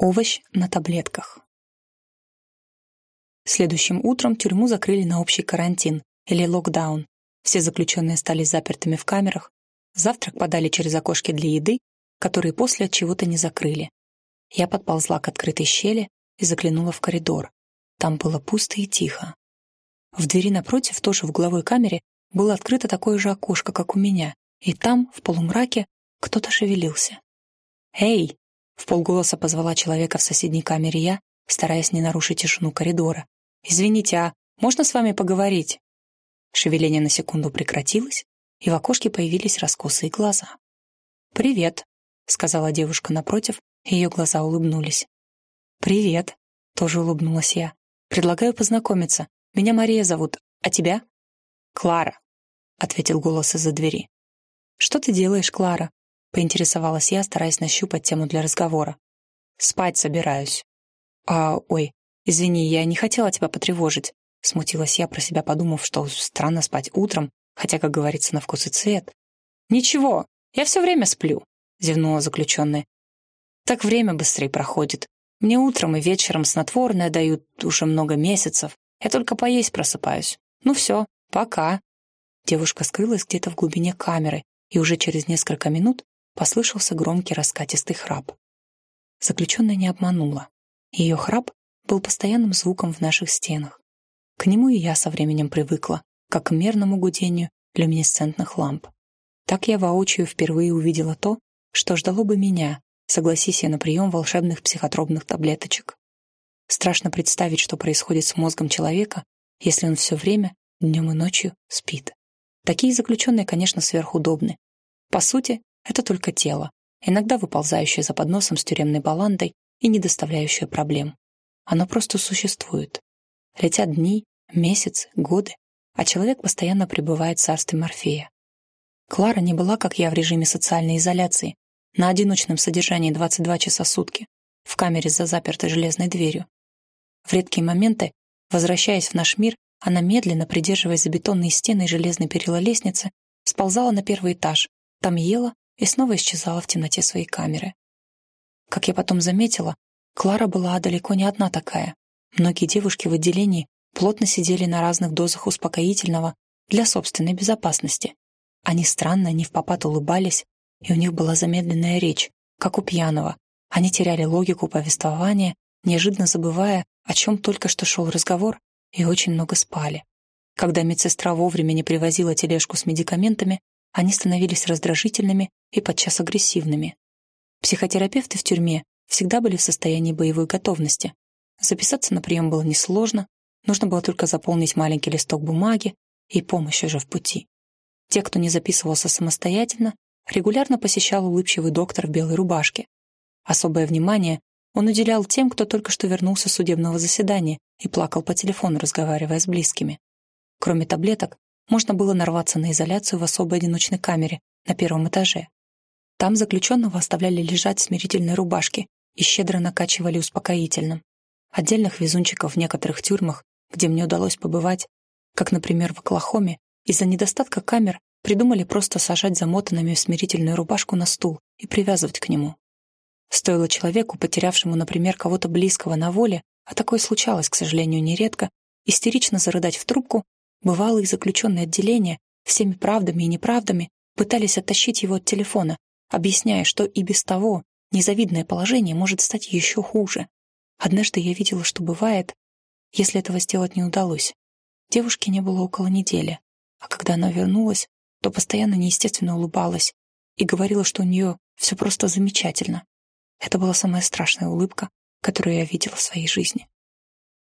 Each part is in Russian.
Овощ на таблетках. Следующим утром тюрьму закрыли на общий карантин, или локдаун. Все заключенные стали запертыми в камерах. Завтрак подали через окошки для еды, которые после от чего-то не закрыли. Я подползла к открытой щели и заглянула в коридор. Там было пусто и тихо. В двери напротив, тоже в угловой камере, было открыто такое же окошко, как у меня, и там, в полумраке, кто-то шевелился. «Эй!» В полголоса позвала человека в соседней камере я, стараясь не нарушить тишину коридора. «Извините, а можно с вами поговорить?» Шевеление на секунду прекратилось, и в окошке появились раскосые глаза. «Привет», — сказала девушка напротив, и ее глаза улыбнулись. «Привет», — тоже улыбнулась я. «Предлагаю познакомиться. Меня Мария зовут. А тебя?» «Клара», — ответил голос из-за двери. «Что ты делаешь, Клара?» — поинтересовалась я, стараясь нащупать тему для разговора. «Спать собираюсь». «А, ой, извини, я не хотела тебя потревожить», — смутилась я про себя, подумав, что странно спать утром, хотя, как говорится, на вкус и цвет. «Ничего, я все время сплю», — зевнула заключенная. «Так время быстрее проходит. Мне утром и вечером снотворное дают уже много месяцев. Я только поесть просыпаюсь. Ну все, пока». Девушка скрылась где-то в глубине камеры, и уже через несколько минут послышался громкий раскатистый храп. Заключенная не обманула. Ее храп был постоянным звуком в наших стенах. К нему и я со временем привыкла, как к мерному гудению люминесцентных ламп. Так я воочию впервые увидела то, что ждало бы меня, согласись я на прием волшебных психотропных таблеточек. Страшно представить, что происходит с мозгом человека, если он все время, днем и ночью, спит. Такие заключенные, конечно, сверхудобны. По сути, это только тело, иногда выползающее за подносом с тюремной баландой и не доставляющее проблем. Оно просто существует. Летят дни, месяцы, годы, а человек постоянно пребывает в царстве Морфея. Клара не была, как я, в режиме социальной изоляции, на одиночном содержании 22 часа сутки, в камере за запертой железной дверью. В редкие моменты, возвращаясь в наш мир, она медленно, придерживаясь за бетонные стены и железные перила лестницы, сползала на первый этаж, там ела и снова исчезала в темноте своей камеры. Как я потом заметила, Клара была далеко не одна такая. Многие девушки в отделении плотно сидели на разных дозах успокоительного для собственной безопасности. Они странно, не в попад улыбались, и у них была замедленная речь, как у пьяного. Они теряли логику повествования, неожиданно забывая, о чем только что шел разговор, и очень много спали. Когда медсестра вовремя не привозила тележку с медикаментами, они становились раздражительными и подчас агрессивными. Психотерапевты в тюрьме всегда были в состоянии боевой готовности. Записаться на прием было несложно, нужно было только заполнить маленький листок бумаги, и помощь уже в пути. Те, кто не записывался самостоятельно, регулярно посещал улыбчивый доктор в белой рубашке. Особое внимание он уделял тем, кто только что вернулся с судебного заседания и плакал по телефону, разговаривая с близкими. Кроме таблеток, можно было нарваться на изоляцию в особой одиночной камере на первом этаже. Там заключенного оставляли лежать в смирительной рубашке и щедро накачивали успокоительным. Отдельных везунчиков в некоторых тюрьмах, где мне удалось побывать, как, например, в Оклахоме, из-за недостатка камер придумали просто сажать замотанными в смирительную рубашку на стул и привязывать к нему. Стоило человеку, потерявшему, например, кого-то близкого на воле, а такое случалось, к сожалению, нередко, истерично зарыдать в трубку, бывалые заключенные отделения всеми правдами и неправдами пытались оттащить его от телефона, объясняя, что и без того незавидное положение может стать еще хуже. Однажды я видела, что бывает, если этого сделать не удалось. Девушки не было около недели, а когда она вернулась, то постоянно неестественно улыбалась и говорила, что у нее все просто замечательно. Это была самая страшная улыбка, которую я видела в своей жизни.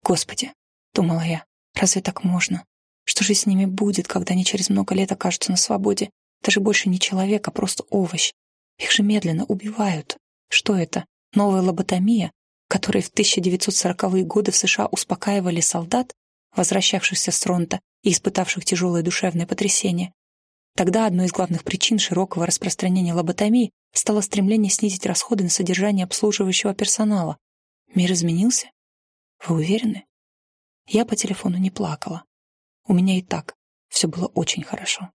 «Господи», — думала я, — «разве так можно? Что же с ними будет, когда они через много лет окажутся на свободе? Даже больше не человек, а просто овощ. Их же медленно убивают. Что это? Новая лоботомия, которой в 1940-е годы в США успокаивали солдат, возвращавшихся с фронта и испытавших тяжелое душевное потрясение. Тогда одной из главных причин широкого распространения лоботомии стало стремление снизить расходы на содержание обслуживающего персонала. Мир изменился? Вы уверены? Я по телефону не плакала. У меня и так все было очень хорошо.